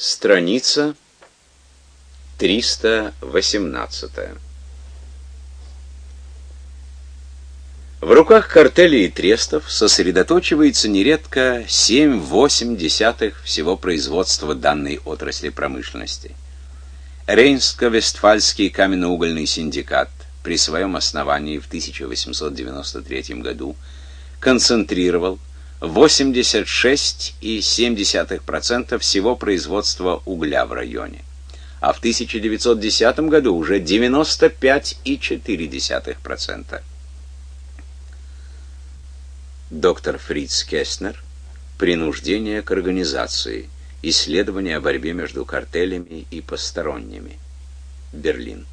Страница 318. В руках картелей и трестов сосредоточивается нередко 7-8 десятых всего производства данной отрасли промышленности. Рейнско-Вестфальский каменноугольный синдикат при своем основании в 1893 году концентрировал 86,7% всего производства угля в районе, а в 1910 году уже 95,4%. Доктор Фриц Кестнер «Принуждение к организации. Исследование о борьбе между картелями и посторонними». Берлин.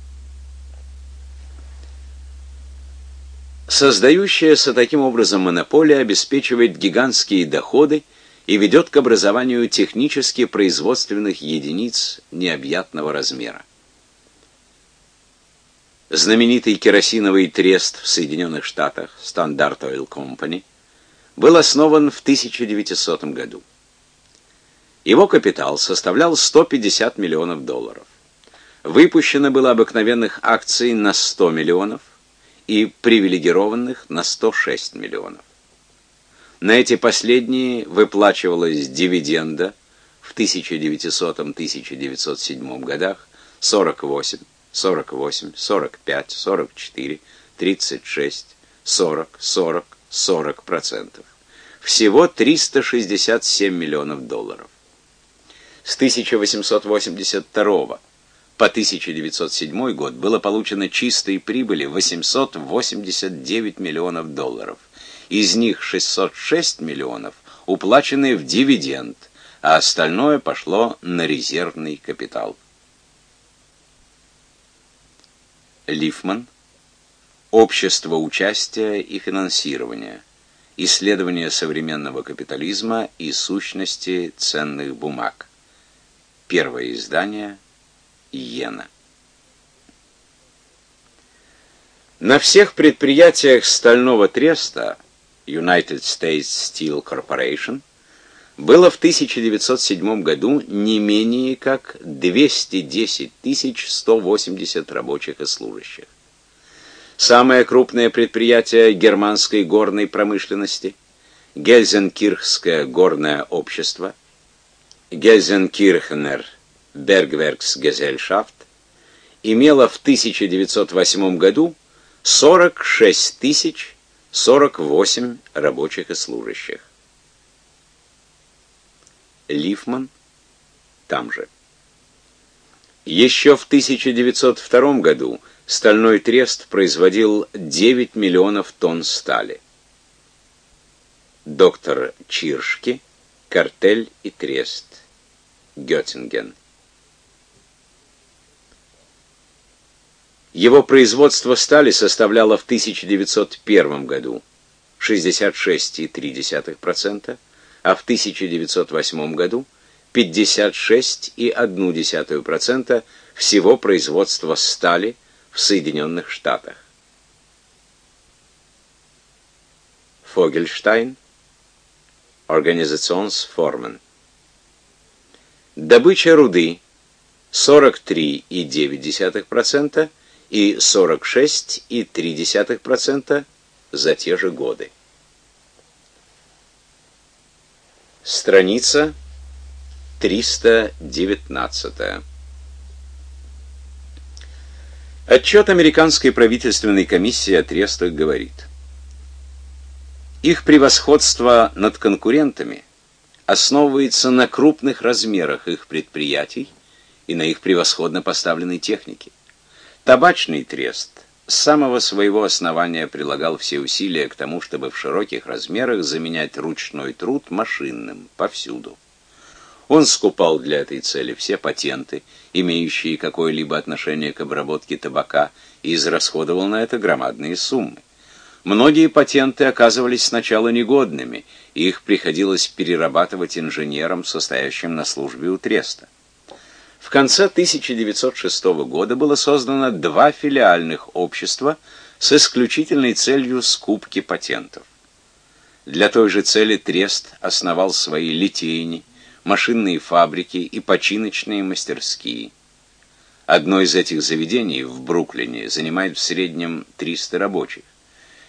Создающаяся таким образом монополия обеспечивает гигантские доходы и ведет к образованию технически производственных единиц необъятного размера. Знаменитый керосиновый трест в Соединенных Штатах Standard Oil Company был основан в 1900 году. Его капитал составлял 150 миллионов долларов. Выпущено было обыкновенных акций на 100 миллионов, и привилегированных на 106 миллионов. На эти последние выплачивалась дивиденда в 1900-1907 годах 48, 48, 45, 44, 36, 40, 40, 40 процентов. Всего 367 миллионов долларов. С 1882 по 1907 год было получено чистой прибыли 889 миллионов долларов. Из них 606 миллионов уплачены в дивиденд, а остальное пошло на резервный капитал. Лифман. Общество участия и финансирования. Исследование современного капитализма и сущности ценных бумаг. Первое издание иена. На всех предприятиях стального треста United States Steel Corporation было в 1907 году не менее как 210 180 рабочих и служащих. Самое крупное предприятие германской горной промышленности Гельзенкирхское горное общество Гельзенкирхнер Bergwerksgesellschaft имела в 1908 году 46 тысяч 48 рабочих и служащих. Лифман там же. Еще в 1902 году стальной трест производил 9 миллионов тонн стали. Доктор Чиршки, картель и трест. Геттинген. Его производство стали составляло в 1901 году 66,3%, а в 1908 году 56,1% всего производства стали в Соединенных Штатах. Фогельштайн, Организациonsformen. Добыча руды 43,9%, и 46,3% за те же годы. Страница 319. Отчет Американской правительственной комиссии о трестах говорит, их превосходство над конкурентами основывается на крупных размерах их предприятий и на их превосходно поставленной технике. Табачный трест с самого своего основания прилагал все усилия к тому, чтобы в широких размерах заменять ручной труд машинным повсюду. Он скупал для этой цели все патенты, имеющие какое-либо отношение к обработке табака, и израсходовал на это громадные суммы. Многие патенты оказывались сначала негодными, и их приходилось перерабатывать инженерам, состоящим на службе у треста. В конце 1906 года было создано два филиальных общества с исключительной целью скупки патентов. Для той же цели Трест основал свои литейни, машинные фабрики и починочные мастерские. Одно из этих заведений в Бруклине занимает в среднем 300 рабочих.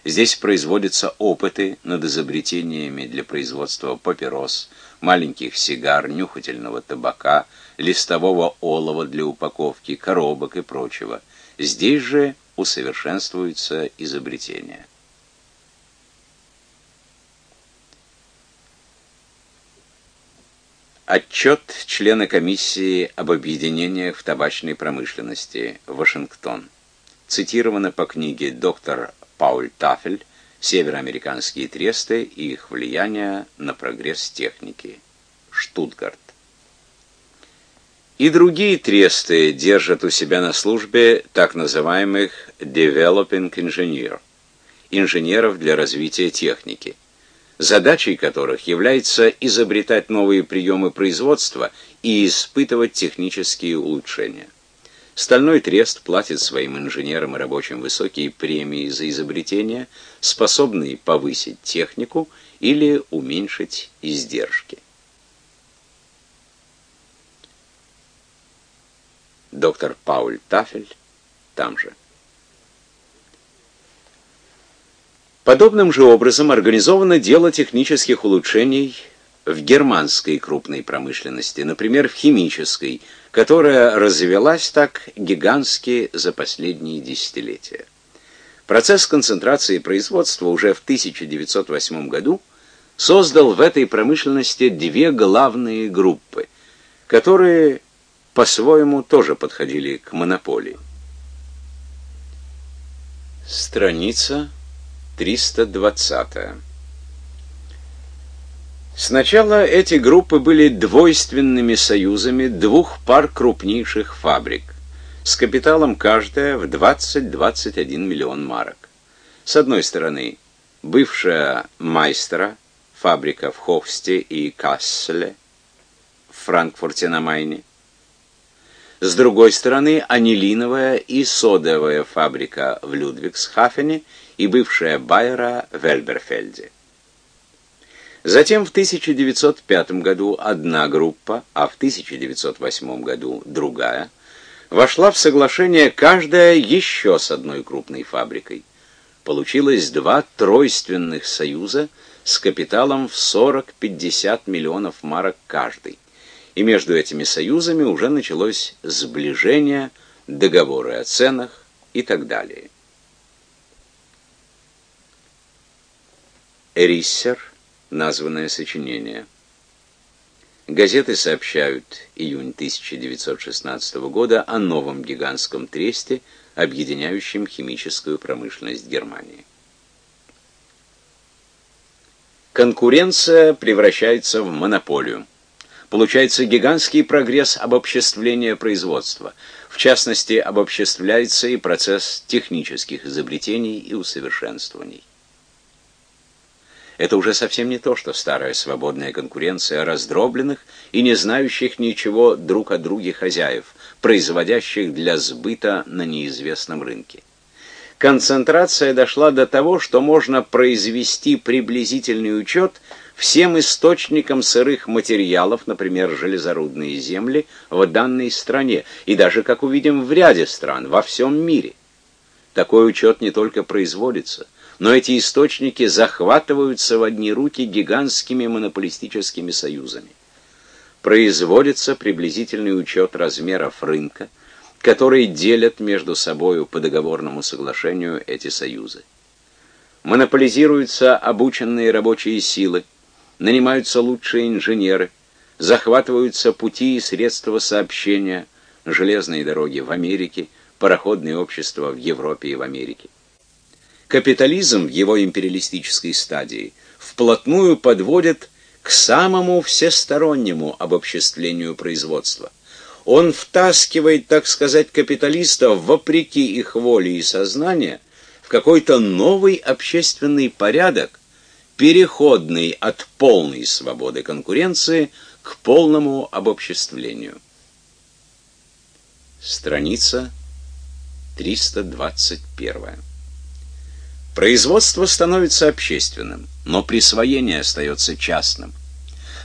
Здесь производятся опыты над изобретениями для производства папирос, маленьких сигар, нюхательного табака, листового олова для упаковки, коробок и прочего. Здесь же усовершенствуются изобретения. Отчет члена комиссии об объединениях в табачной промышленности. Вашингтон. Цитировано по книге доктор Пауль Тафель «Североамериканские тресты и их влияние на прогресс техники». Штутгарт. И другие тресты держат у себя на службе так называемых developing engineer, инженеров для развития техники, задачей которых является изобретать новые приемы производства и испытывать технические улучшения. Стальной трест платит своим инженерам и рабочим высокие премии за изобретения, способные повысить технику или уменьшить издержки. Доктор Пауль Тафель там же. Подобным же образом организовано дело технических улучшений в германской крупной промышленности, например, в химической, которая развелась так гигантски за последние десятилетия. Процесс концентрации производства уже в 1908 году создал в этой промышленности две главные группы, которые по-своему тоже подходили к монополии. Страница 320. Сначала эти группы были двойственными союзами двух пар крупнейших фабрик с капиталом каждая в 20-21 миллион марок. С одной стороны, бывшая Майстера, фабрика в Хофсте и Касселе, в Франкфурте на Майне. С другой стороны, анилиновая и содовая фабрика в Людвигсхафене и бывшая Байера в Эльберфельде. Затем в 1905 году одна группа, а в 1908 году другая, вошла в соглашение каждая еще с одной крупной фабрикой. Получилось два тройственных союза с капиталом в 40-50 миллионов марок каждый. И между этими союзами уже началось сближение, договоры о ценах и так далее. Эриссер названное сочинение. Газеты сообщают июнь 1916 года о новом гигантском тресте, объединяющем химическую промышленность Германии. Конкуренция превращается в монополию. Получается гигантский прогресс обобществления производства. В частности, обобществляется и процесс технических изобретений и усовершенствований. Это уже совсем не то, что старая свободная конкуренция раздробленных и не знающих ничего друг о друге хозяев, производящих для сбыта на неизвестном рынке. Концентрация дошла до того, что можно произвести приблизительный учет всем источникам сырых материалов, например, железорудные земли, в данной стране, и даже, как увидим, в ряде стран, во всем мире. Такой учет не только производится, но эти источники захватываются в одни руки гигантскими монополистическими союзами. Производится приблизительный учет размеров рынка, который делят между собою по договорному соглашению эти союзы. Монополизируются обученные рабочие силы, нанимаются лучшие инженеры, захватываются пути и средства сообщения, железные дороги в Америке, пароходные общества в Европе и в Америке. Капитализм в его империалистической стадии вплотную подводит к самому всестороннему обобществлению производства. Он втаскивает, так сказать, капиталистов вопреки их воле и сознанию в какой-то новый общественный порядок, переходный от полной свободы конкуренции к полному обобществлению. Страница 321. Производство становится общественным, но присвоение остается частным.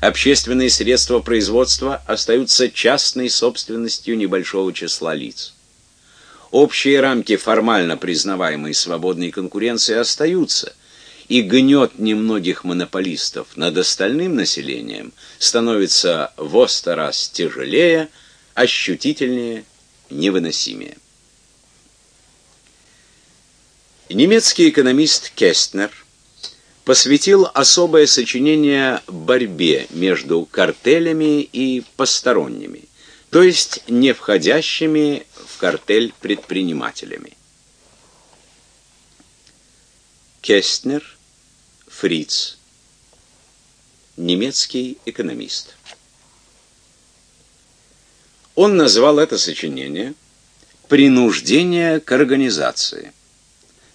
общественные средства производства остаются частной собственностью небольшого числа лиц. Общие рамки формально признаваемой свободной конкуренции остаются, и гнет немногих монополистов над остальным населением становится в сто раз тяжелее, ощутительнее, невыносимее. Немецкий экономист Кестнер посвятил особое сочинение борьбе между картелями и посторонними, то есть не входящими в картель предпринимателями. Кестнер, Фриц, немецкий экономист. Он назвал это сочинение «Принуждение к организации».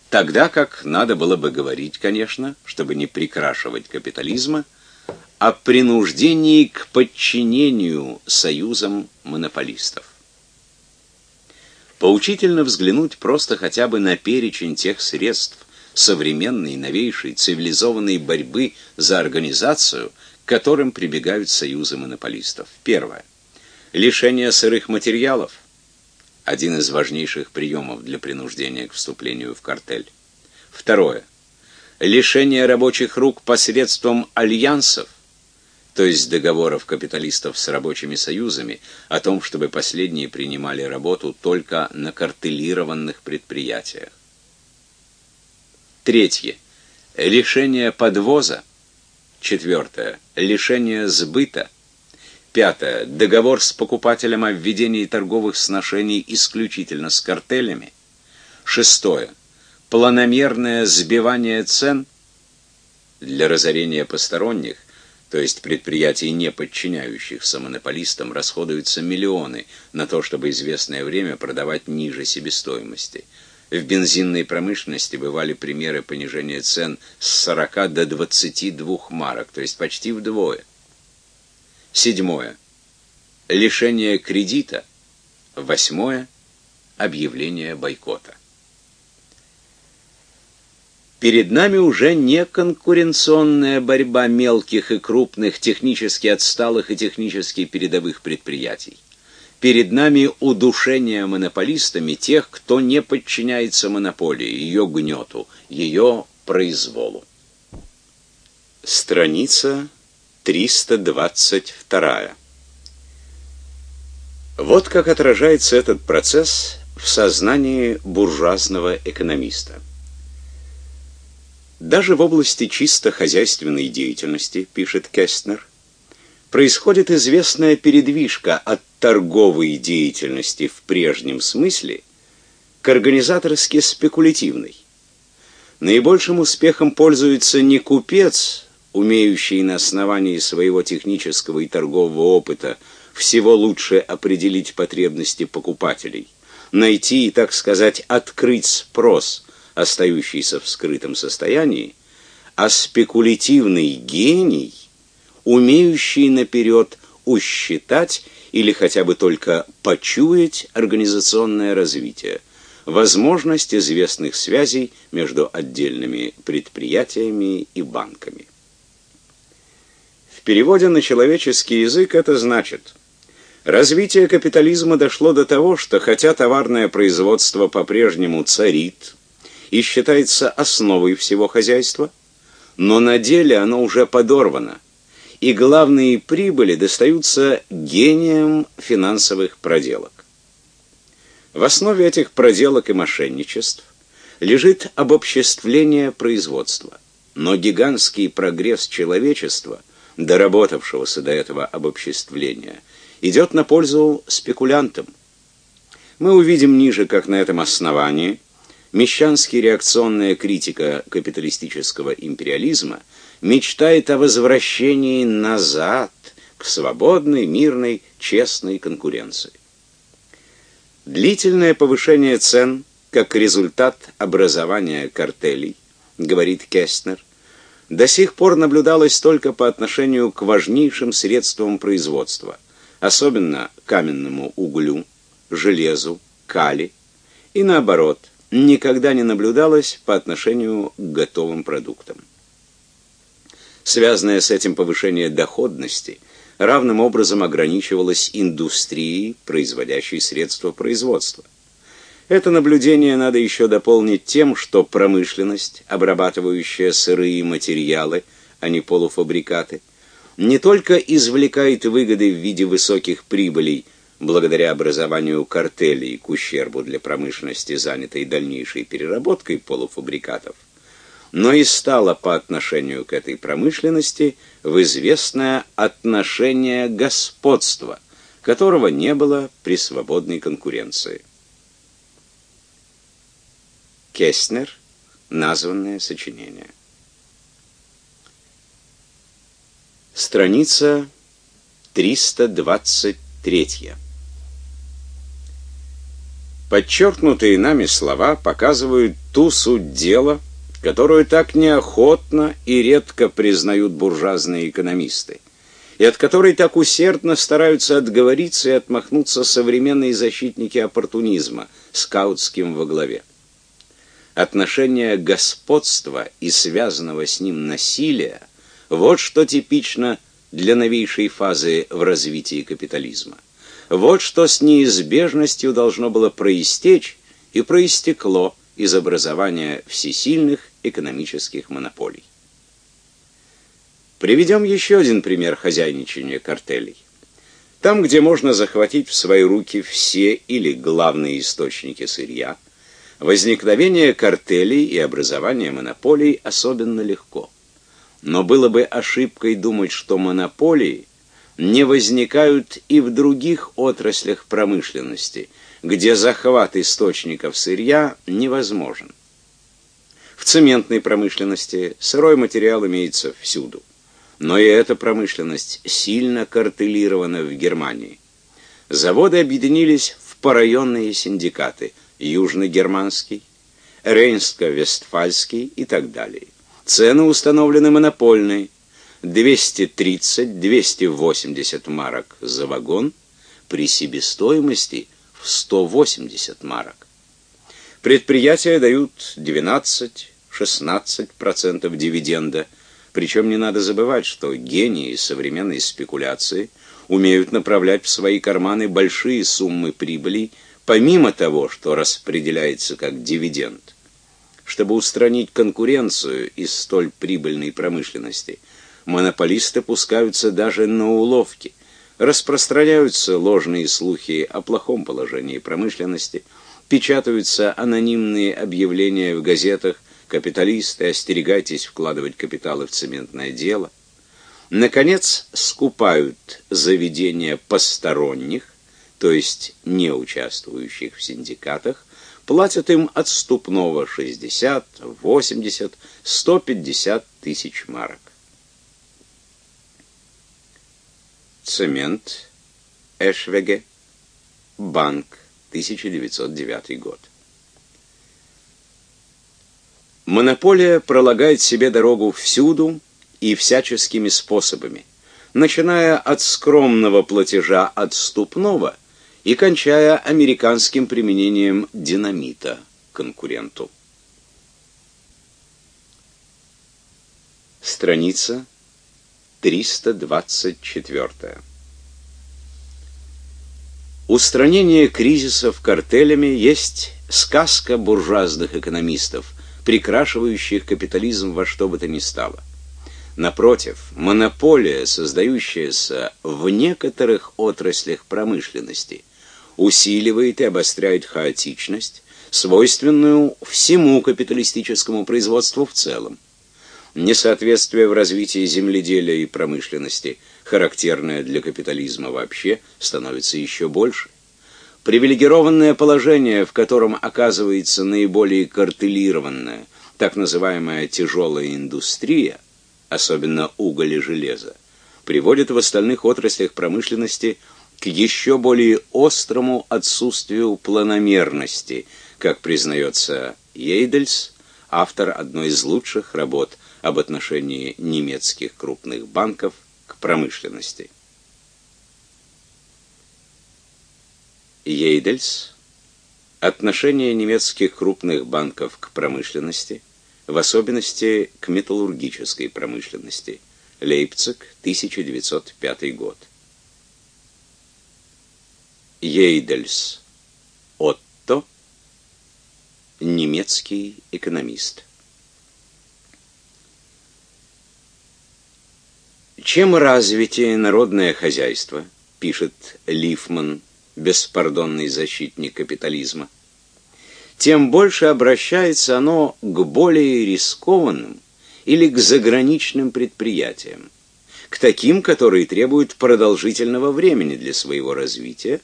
Тогда как надо было бы говорить, конечно, чтобы не прикрашивать капитализма, о принуждении к подчинению союзам монополистов. Поучительно взглянуть просто хотя бы на перечень тех средств современной, новейшей, цивилизованной борьбы за организацию, к которым прибегают союзы монополистов. Первое. Лишение сырых материалов – один из важнейших приемов для принуждения к вступлению в картель. Второе. Лишение рабочих рук посредством альянсов, то есть договоров капиталистов с рабочими союзами о том, чтобы последние принимали работу только на картелированных предприятиях. Третье. Лишение подвоза. Четвертое. Лишение сбыта. Пятое. Договор с покупателем о введении торговых сношений исключительно с картелями. Шестое. Планомерное сбивание цен для разорения посторонних, то есть предприятий, не подчиняющихся монополистам, расходуются миллионы на то, чтобы известное время продавать ниже себестоимости. В бензинной промышленности бывали примеры понижения цен с 40 до 22 марок, то есть почти вдвое. Седьмое. Лишение кредита. Восьмое. Объявление бойкота. Перед нами уже не конкуренционная борьба мелких и крупных, технически отсталых и технически передовых предприятий. Перед нами удушение монополистами тех, кто не подчиняется монополии, ее гнету, ее произволу. Страница 322. Вот как отражается этот процесс в сознании буржуазного экономиста. Даже в области чисто хозяйственной деятельности, пишет Кестнер, происходит известная передвижка от торговой деятельности в прежнем смысле к организаторски спекулятивной. Наибольшим успехом пользуется не купец, умеющий на основании своего технического и торгового опыта всего лучше определить потребности покупателей, найти и, так сказать, открыть спрос, остающийся в скрытом состоянии, а спекулятивный гений, умеющий наперед усчитать или хотя бы только почуять организационное развитие, возможность известных связей между отдельными предприятиями и банками. Переводе на человеческий язык это значит развитие капитализма дошло до того, что хотя товарное производство по-прежнему царит и считается основой всего хозяйства, но на деле оно уже подорвано, и главные прибыли достаются гениям финансовых проделок. В основе этих проделок и мошенничеств лежит обобществление производства, но гигантский прогресс человечества – доработавшегося до этого обобществления, идет на пользу спекулянтам. Мы увидим ниже, как на этом основании мещанский реакционная критика капиталистического империализма мечтает о возвращении назад к свободной, мирной, честной конкуренции. Длительное повышение цен как результат образования картелей, говорит Кестнер, до сих пор наблюдалось только по отношению к важнейшим средствам производства, особенно каменному углю, железу, кали, и наоборот, никогда не наблюдалось по отношению к готовым продуктам. Связанное с этим повышение доходности равным образом ограничивалось индустрией, производящей средства производства. Это наблюдение надо еще дополнить тем, что промышленность, обрабатывающая сырые материалы, а не полуфабрикаты, не только извлекает выгоды в виде высоких прибылей благодаря образованию картелей к ущербу для промышленности, занятой дальнейшей переработкой полуфабрикатов, но и стала по отношению к этой промышленности в известное отношение господства, которого не было при свободной конкуренции. Кестнер. Названное сочинение. Страница 323. Подчеркнутые нами слова показывают ту суть дела, которую так неохотно и редко признают буржуазные экономисты, и от которой так усердно стараются отговориться и отмахнуться современные защитники оппортунизма, скаутским во главе отношение господства и связанного с ним насилия вот что типично для новейшей фазы в развитии капитализма. Вот что с неизбежностью должно было проистечь и проистекло из образования всесильных экономических монополий. Приведем еще один пример хозяйничания картелей. Там, где можно захватить в свои руки все или главные источники сырья, Возникновение картелей и образование монополий особенно легко. Но было бы ошибкой думать, что монополии не возникают и в других отраслях промышленности, где захват источников сырья невозможен. В цементной промышленности сырой материал имеется всюду. Но и эта промышленность сильно картелирована в Германии. Заводы объединились в порайонные синдикаты – южногерманский, рейнско-вестфальский и так далее. Цены установлены монопольные: 230-280 марок за вагон при себестоимости в 180 марок. Предприятия дают 12-16% дивиденда, причем не надо забывать, что гении современной спекуляции умеют направлять в свои карманы большие суммы прибыли помимо того, что распределяется как дивиденд. Чтобы устранить конкуренцию из столь прибыльной промышленности, монополисты пускаются даже на уловки, распространяются ложные слухи о плохом положении промышленности, печатаются анонимные объявления в газетах «Капиталисты, остерегайтесь вкладывать капиталы в цементное дело». Наконец, скупают заведения посторонних, то есть не участвующих в синдикатах, платят им отступного 60, 80, 150 тысяч марок. Цемент, Эшвеге, банк, 1909 год. Монополия пролагает себе дорогу всюду и всяческими способами, начиная от скромного платежа отступного – и кончая американским применением динамита конкуренту. Страница 324. Устранение кризисов картелями есть сказка буржуазных экономистов, прикрашивающих капитализм во что бы то ни стало. Напротив, монополия, создающаяся в некоторых отраслях промышленности – усиливает и обостряет хаотичность, свойственную всему капиталистическому производству в целом. Несоответствие в развитии земледелия и промышленности, характерное для капитализма вообще, становится еще больше. Привилегированное положение, в котором оказывается наиболее картелированная, так называемая тяжелая индустрия, особенно уголь и железо, приводит в остальных отраслях промышленности к еще более острому отсутствию планомерности, как признается Ейдельс, автор одной из лучших работ об отношении немецких крупных банков к промышленности. Ейдельс Отношение немецких крупных банков к промышленности, в особенности к металлургической промышленности. Лейпциг, 1905 год. Ейдельс Отто, немецкий экономист. Чем развитие народное хозяйство, пишет Лифман, беспардонный защитник капитализма, тем больше обращается оно к более рискованным или к заграничным предприятиям, к таким, которые требуют продолжительного времени для своего развития,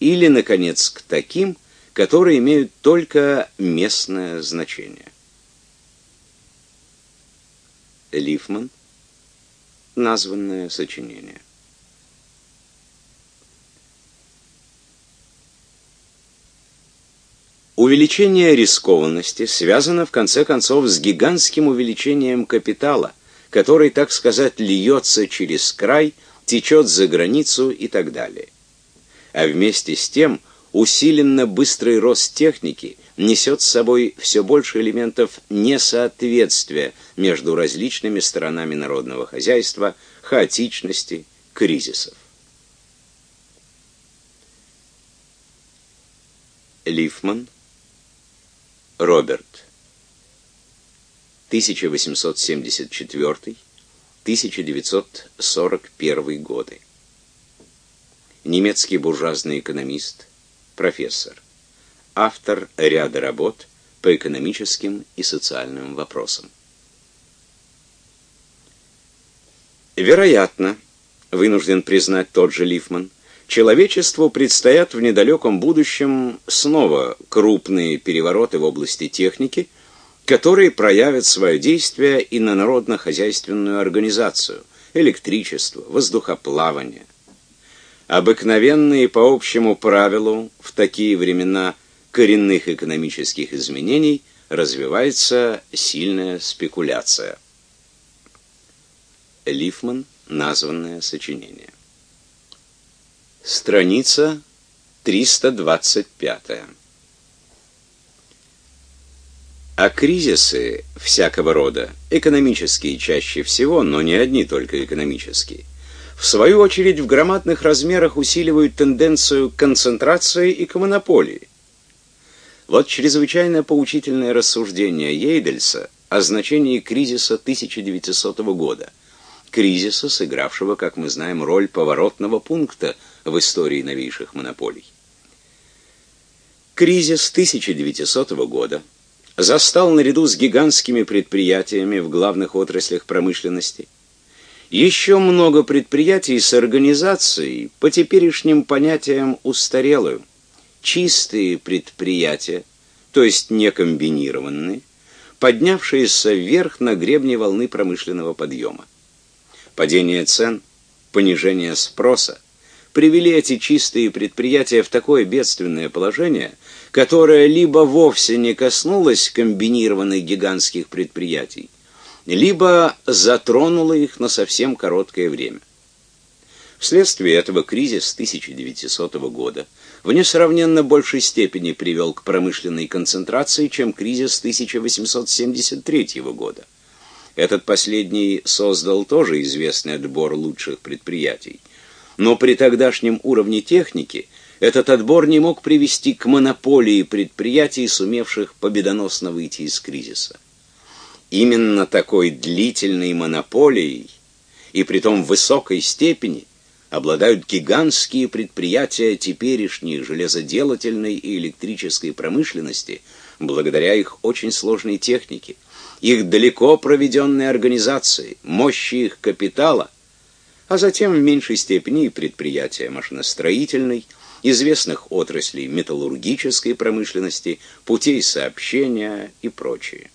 или, наконец, к таким, которые имеют только местное значение. Лифман. Названное сочинение. Увеличение рискованности связано в конце концов с гигантским увеличением капитала, который, так сказать, льется через край, течет за границу и так далее а вместе с тем усиленно быстрый рост техники несет с собой все больше элементов несоответствия между различными сторонами народного хозяйства, хаотичности, кризисов. Лифман Роберт 1874-1941 годы немецкий буржуазный экономист, профессор, автор ряда работ по экономическим и социальным вопросам. Вероятно, вынужден признать тот же Лифман, человечеству предстоят в недалеком будущем снова крупные перевороты в области техники, которые проявят свое действие и на народно-хозяйственную организацию, электричество, воздухоплавание, обыкновенные по общему правилу в такие времена коренных экономических изменений развивается сильная спекуляция. Лифман, названное сочинение. Страница 325. А кризисы всякого рода, экономические чаще всего, но не одни только экономические, в свою очередь в громадных размерах усиливают тенденцию к концентрации и к монополии. Вот чрезвычайно поучительное рассуждение Ейдельса о значении кризиса 1900 года. Кризиса, сыгравшего, как мы знаем, роль поворотного пункта в истории новейших монополий. Кризис 1900 года застал наряду с гигантскими предприятиями в главных отраслях промышленности – еще много предприятий с организацией по теперешним понятиям устарелую. Чистые предприятия, то есть не комбинированные, поднявшиеся вверх на гребне волны промышленного подъема. Падение цен, понижение спроса привели эти чистые предприятия в такое бедственное положение, которое либо вовсе не коснулось комбинированных гигантских предприятий, либо затронуло их на совсем короткое время. Вследствие этого кризис 1900 года в несравненно большей степени привел к промышленной концентрации, чем кризис 1873 года. Этот последний создал тоже известный отбор лучших предприятий. Но при тогдашнем уровне техники этот отбор не мог привести к монополии предприятий, сумевших победоносно выйти из кризиса. Именно такой длительной монополией и при том высокой степени обладают гигантские предприятия теперешней железоделательной и электрической промышленности, благодаря их очень сложной технике, их далеко проведенной организации, мощи их капитала, а затем в меньшей степени и предприятия машиностроительной, известных отраслей металлургической промышленности, путей сообщения и прочее.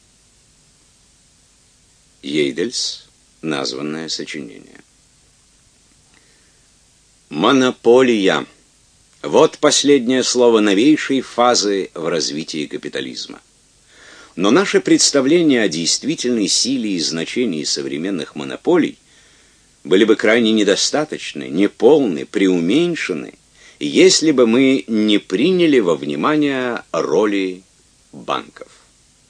Ейдельс, названное сочинение. Монополия. Вот последнее слово новейшей фазы в развитии капитализма. Но наше представление о действительной силе и значении современных монополий были бы крайне недостаточны, неполны, преуменьшены, если бы мы не приняли во внимание роли банков.